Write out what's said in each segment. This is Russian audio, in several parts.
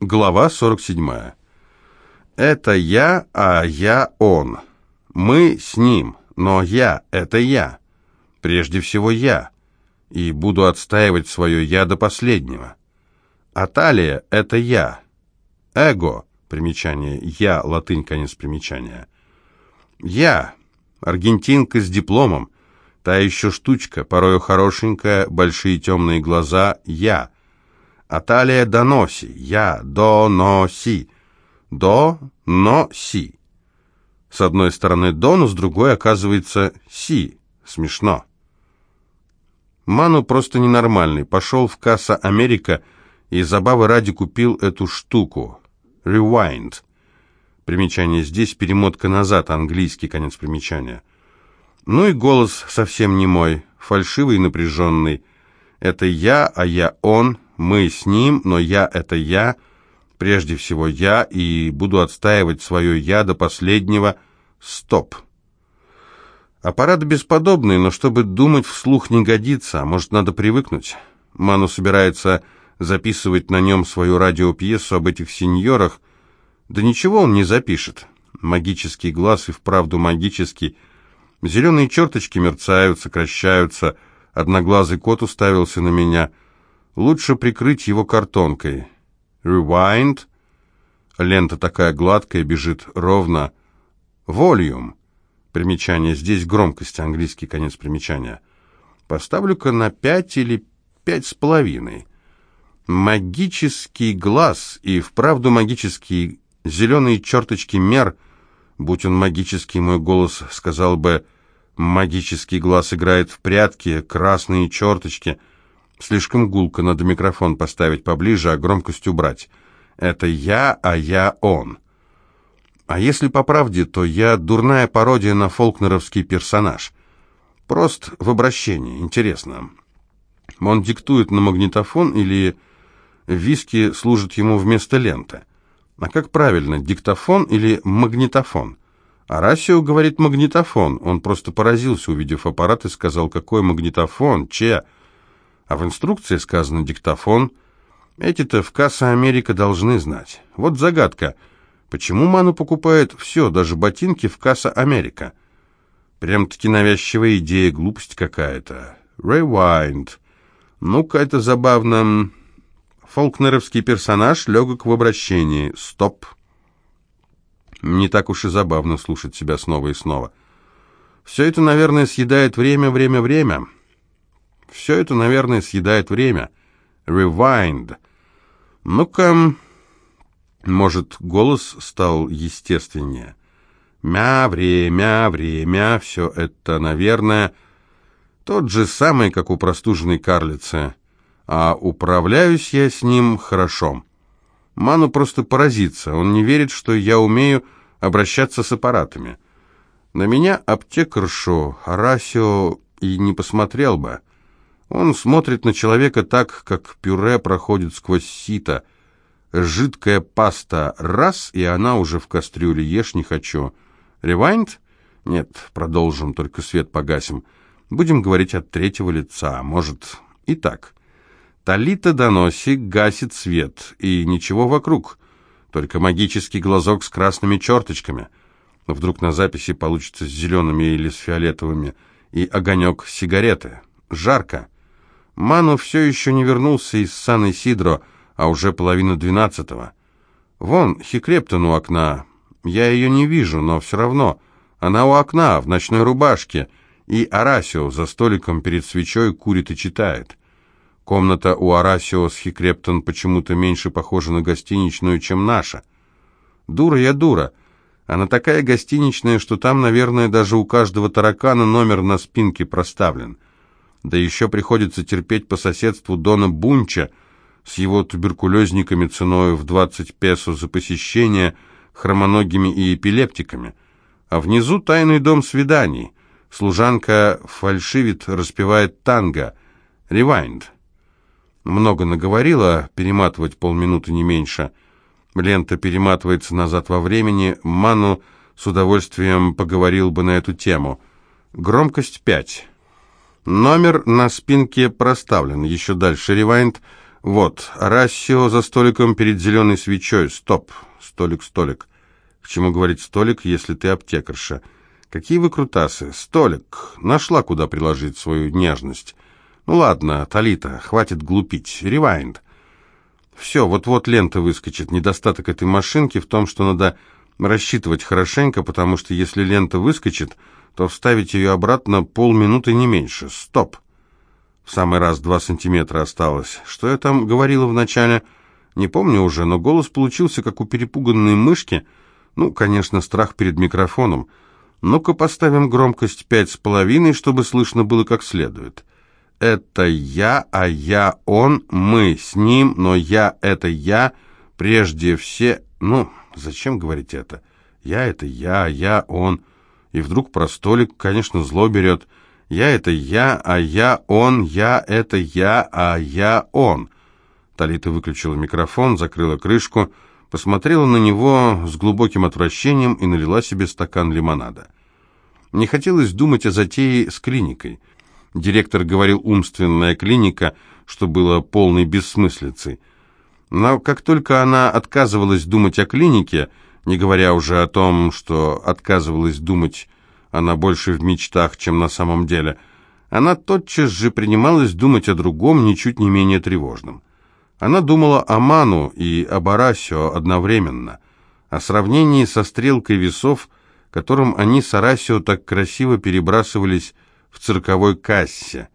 Глава 47. Это я, а я он. Мы с ним, но я — это я. Прежде всего я. И буду отстаивать свое «я» до последнего. Аталия — это я. Эго — примечание «я», латынь, конец примечания. Я — аргентинка с дипломом, та еще штучка, порою хорошенькая, большие темные глаза — я — Аталия доноси, я доноси, до-но-си. С одной стороны до, с другой оказывается си. Смешно. Ману просто ненормальный. Пошел в касса Америка и забавы ради купил эту штуку. Rewind. Примечание здесь, перемотка назад, английский конец примечания. Ну и голос совсем не мой, фальшивый и напряженный. Это я, а я он, мы с ним, но я — это я, прежде всего я, и буду отстаивать свое «я» до последнего «стоп». Аппарат бесподобный, но чтобы думать вслух не годится, а может, надо привыкнуть. Ману собирается записывать на нем свою радиопьесу об этих сеньорах. Да ничего он не запишет. Магический глаз и вправду магический. Зеленые черточки мерцают, сокращаются. Одноглазый кот уставился на меня — Лучше прикрыть его картонкой. Rewind. Лента такая гладкая, бежит ровно. Volume. Примечание. Здесь громкость, английский конец примечания. Поставлю-ка на пять или пять с половиной. Магический глаз и вправду магический зеленые черточки мер. Будь он магический, мой голос сказал бы «магический глаз играет в прятки, красные черточки». Слишком гулко, надо микрофон поставить поближе, а громкость убрать. Это я, а я он. А если по правде, то я дурная пародия на фолкнеровский персонаж. Прост в обращении, интересно. Он диктует на магнитофон или виски служит ему вместо ленты? А как правильно, диктофон или магнитофон? Арасио говорит магнитофон. Он просто поразился, увидев аппарат, и сказал, какой магнитофон, че... А в инструкции сказано «диктофон». Эти-то в касса Америка должны знать. Вот загадка. Почему Ману покупает все, даже ботинки в касса Америка? Прям-таки навязчивая идея, глупость какая-то. Rewind. Ну-ка, это забавно. Фолкнеровский персонаж легок в обращении. Стоп. Не так уж и забавно слушать себя снова и снова. Все это, наверное, съедает время, время, время. Все это, наверное, съедает время. Rewind. Ну-ка... Может, голос стал естественнее. Мя, время, время, все это, наверное, тот же самый, как у простуженной карлицы. А управляюсь я с ним хорошо. Ману просто поразится. Он не верит, что я умею обращаться с аппаратами. На меня аптекаршу Арасио и не посмотрел бы. Он смотрит на человека так, как пюре проходит сквозь сито. Жидкая паста раз, и она уже в кастрюле. Ешь не хочу. Ревайнд? Нет, продолжим, только свет погасим. Будем говорить от третьего лица, может, и так. Талита Доноси гасит свет, и ничего вокруг, только магический глазок с красными черточками. Вдруг на записи получится с зелеными или с фиолетовыми, и огонек сигареты. Жарко. Ману все еще не вернулся из Сан-Исидро, а уже половина двенадцатого. Вон, Хикрептон у окна. Я ее не вижу, но все равно. Она у окна, в ночной рубашке, и Арасио за столиком перед свечой курит и читает. Комната у Арасио с Хикрептон почему-то меньше похожа на гостиничную, чем наша. Дура я дура. Она такая гостиничная, что там, наверное, даже у каждого таракана номер на спинке проставлен. Да еще приходится терпеть по соседству Дона Бунча с его туберкулезниками ценой в 20 песо за посещение, хромоногими и эпилептиками. А внизу тайный дом свиданий. Служанка фальшивит, распевает танго. Ревайнд. Много наговорила, перематывать полминуты не меньше. Лента перематывается назад во времени. Ману с удовольствием поговорил бы на эту тему. Громкость 5. Номер на спинке проставлен. Еще дальше ревайнд. Вот, Рассио за столиком перед зеленой свечой. Стоп. Столик, столик. К чему говорить столик, если ты аптекарша? Какие вы крутасы. Столик. Нашла, куда приложить свою нежность. Ну ладно, Талита, хватит глупить. Ревайнд. Все, вот-вот лента выскочит. Недостаток этой машинки в том, что надо рассчитывать хорошенько, потому что если лента выскочит, то вставить ее обратно полминуты не меньше. Стоп. В самый раз два сантиметра осталось. Что я там говорила вначале? Не помню уже, но голос получился, как у перепуганной мышки. Ну, конечно, страх перед микрофоном. Ну-ка поставим громкость пять с половиной, чтобы слышно было как следует. Это я, а я он, мы с ним, но я это я, прежде все... Ну, зачем говорить это? Я это я, а я он. И вдруг про столик, конечно, зло берет. Я это я, а я он, я это я, а я он. Талита выключила микрофон, закрыла крышку, посмотрела на него с глубоким отвращением и налила себе стакан лимонада. Не хотелось думать о затее с клиникой. Директор говорил «умственная клиника», что было полной бессмыслицей. Но как только она отказывалась думать о клинике, не говоря уже о том, что отказывалась думать она больше в мечтах, чем на самом деле. Она тотчас же принималась думать о другом, ничуть не менее тревожном. Она думала о Ману и об Арасио одновременно, о сравнении со стрелкой весов, которым они с Арасио так красиво перебрасывались в цирковой кассе.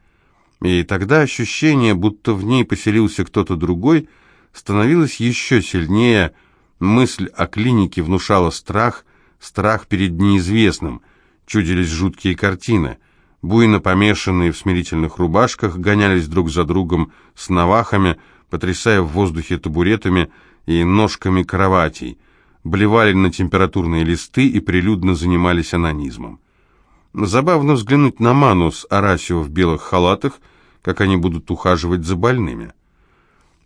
И тогда ощущение, будто в ней поселился кто-то другой, становилось еще сильнее, мысль о клинике внушала страх, страх перед неизвестным – чудились жуткие картины. Буйно помешанные в смирительных рубашках гонялись друг за другом с навахами, потрясая в воздухе табуретами и ножками кроватей, блевали на температурные листы и прилюдно занимались анонизмом. Забавно взглянуть на Ману с Арасио в белых халатах, как они будут ухаживать за больными.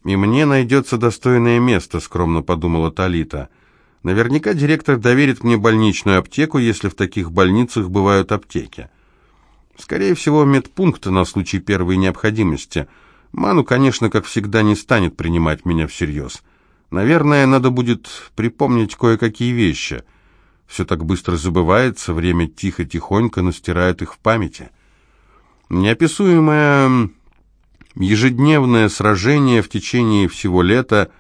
«И мне найдется достойное место», — скромно подумала Талита. Наверняка директор доверит мне больничную аптеку, если в таких больницах бывают аптеки. Скорее всего, медпункт на случай первой необходимости. Ману, конечно, как всегда, не станет принимать меня всерьез. Наверное, надо будет припомнить кое-какие вещи. Все так быстро забывается, время тихо-тихонько настирает их в памяти. Неописуемое ежедневное сражение в течение всего лета,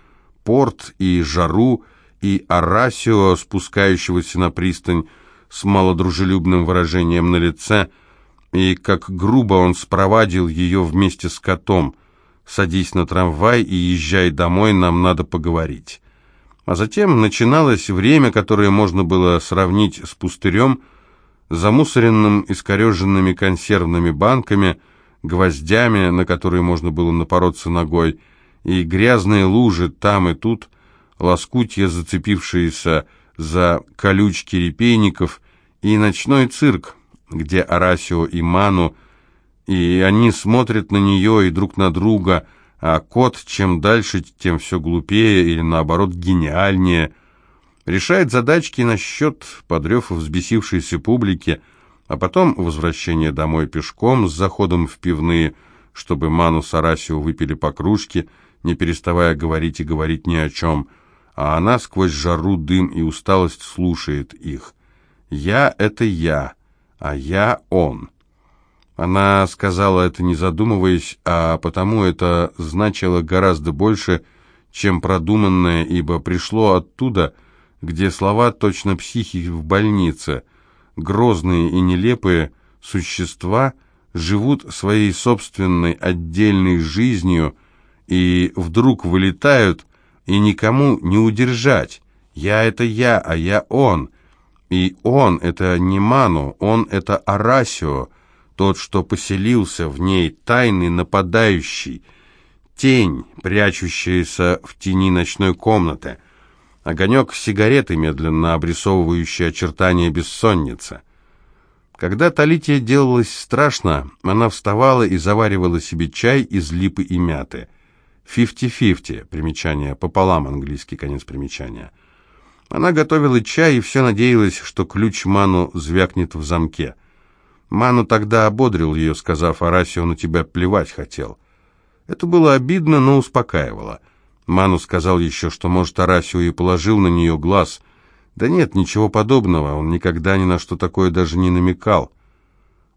порт и жару — и Арасио, спускающегося на пристань с малодружелюбным выражением на лице, и как грубо он спровадил ее вместе с котом. «Садись на трамвай и езжай домой, нам надо поговорить». А затем начиналось время, которое можно было сравнить с пустырем, замусоренным искореженными консервными банками, гвоздями, на которые можно было напороться ногой, и грязные лужи там и тут – лоскутья, зацепившиеся за колючки репейников, и ночной цирк, где Арасио и Ману, и они смотрят на нее и друг на друга, а кот чем дальше, тем все глупее или наоборот гениальнее, решает задачки насчет подрев взбесившейся публики, а потом возвращение домой пешком с заходом в пивные, чтобы Ману с Арасио выпили по кружке, не переставая говорить и говорить ни о чем – а она сквозь жару, дым и усталость слушает их. «Я — это я, а я — он». Она сказала это не задумываясь, а потому это значило гораздо больше, чем продуманное, ибо пришло оттуда, где слова точно психи в больнице, грозные и нелепые существа живут своей собственной отдельной жизнью и вдруг вылетают и никому не удержать. Я — это я, а я — он. И он — это не Ману, он — это Арасио, тот, что поселился в ней, тайный нападающий, тень, прячущаяся в тени ночной комнаты, огонек сигареты, медленно обрисовывающий очертания бессонницы. Когда Талите делалось страшно, она вставала и заваривала себе чай из липы и мяты — Фифти-фифти, примечание, пополам английский конец примечания. Она готовила чай и все надеялась, что ключ Ману звякнет в замке. Ману тогда ободрил ее, сказав, Арасио на тебя плевать хотел. Это было обидно, но успокаивало. Ману сказал еще, что, может, Арасио и положил на нее глаз. Да нет, ничего подобного, он никогда ни на что такое даже не намекал.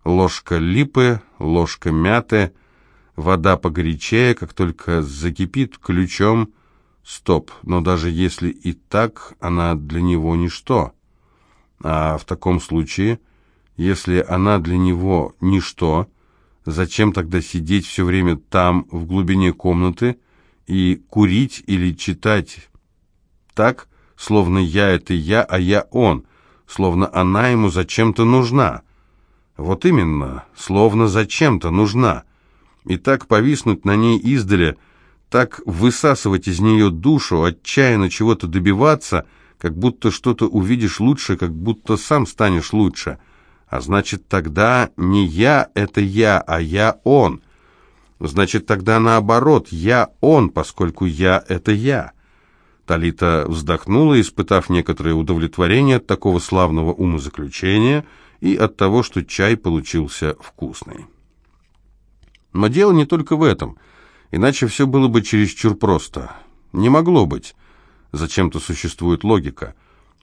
Ложка липы, ложка мяты, вода погорячее, как только закипит ключом. Стоп, но даже если и так, она для него ничто. А в таком случае, если она для него ничто, зачем тогда сидеть все время там, в глубине комнаты, и курить или читать так, словно я — это я, а я — он, словно она ему зачем-то нужна? Вот именно, словно зачем-то нужна. И так повиснуть на ней издали, так высасывать из нее душу, отчаянно чего-то добиваться — как будто что-то увидишь лучше, как будто сам станешь лучше. А значит, тогда не я — это я, а я — он. Значит, тогда наоборот, я — он, поскольку я — это я. Талита вздохнула, испытав некоторое удовлетворение от такого славного умозаключения и от того, что чай получился вкусный. Но дело не только в этом, иначе все было бы чересчур просто. Не могло быть. Зачем-то существует логика.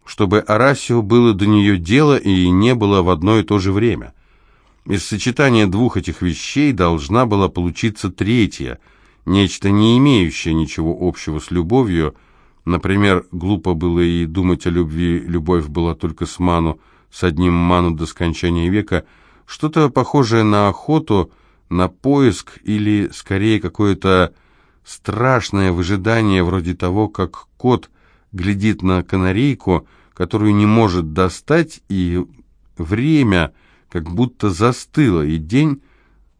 Чтобы Арасио было до нее дело и не было в одно и то же время. Из сочетания двух этих вещей должна была получиться третья, нечто не имеющее ничего общего с любовью. Например, глупо было и думать о любви, любовь была только с Ману, с одним Ману до скончания века, что-то похожее на охоту, на поиск или, скорее, какое-то страшное выжидание вроде того, как кот глядит на канарейку, которую не может достать, и время как будто застыло, и день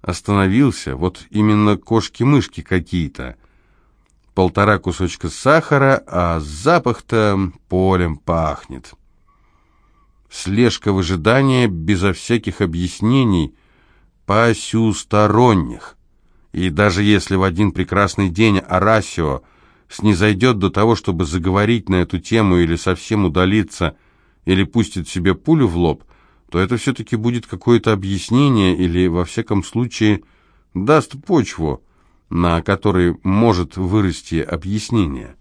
остановился. Вот именно кошки-мышки какие-то. Полтора кусочка сахара, а запах-то полем пахнет. Слежка выжидания безо всяких объяснений, посюсторонних. И даже если в один прекрасный день Арасио снизойдет до того, чтобы заговорить на эту тему или совсем удалиться, или пустит себе пулю в лоб, то это все-таки будет какое-то объяснение или, во всяком случае, даст почву, на которой может вырасти объяснение.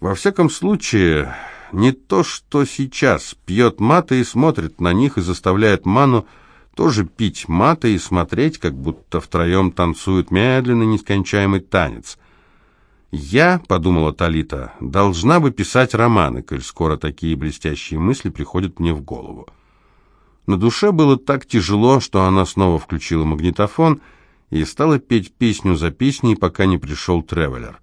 Во всяком случае, не то, что сейчас пьет маты и смотрит на них и заставляет ману тоже пить маты и смотреть, как будто втроем танцуют медленный нескончаемый танец. «Я», — подумала Талита, — «должна бы писать романы, коль скоро такие блестящие мысли приходят мне в голову». На душе было так тяжело, что она снова включила магнитофон и стала петь песню за песней, пока не пришел Тревелер.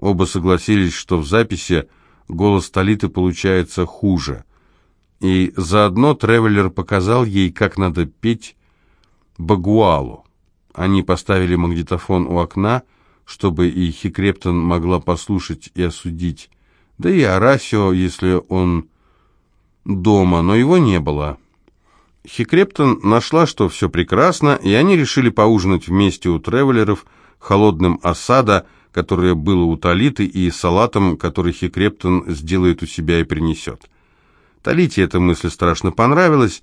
Оба согласились, что в записи голос Талиты получается хуже — и заодно Тревелер показал ей, как надо петь багуалу. Они поставили магнитофон у окна, чтобы и Хикрептон могла послушать и осудить, да и Арасио, если он дома, но его не было. Хикрептон нашла, что все прекрасно, и они решили поужинать вместе у Тревелеров холодным осада, которое было у Талиты, и салатом, который Хикрептон сделает у себя и принесет. Талите эта мысль страшно понравилась.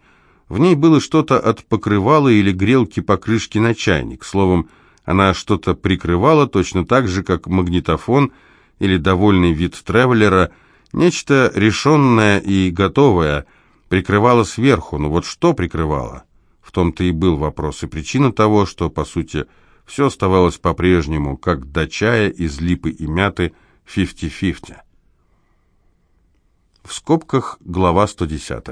В ней было что-то от покрывала или грелки покрышки на чайник. Словом, она что-то прикрывала точно так же, как магнитофон или довольный вид тревелера. Нечто решенное и готовое прикрывала сверху. Но вот что прикрывала? В том-то и был вопрос. И причина того, что, по сути, все оставалось по-прежнему, как до чая из липы и мяты 50-50. В скобках глава 110.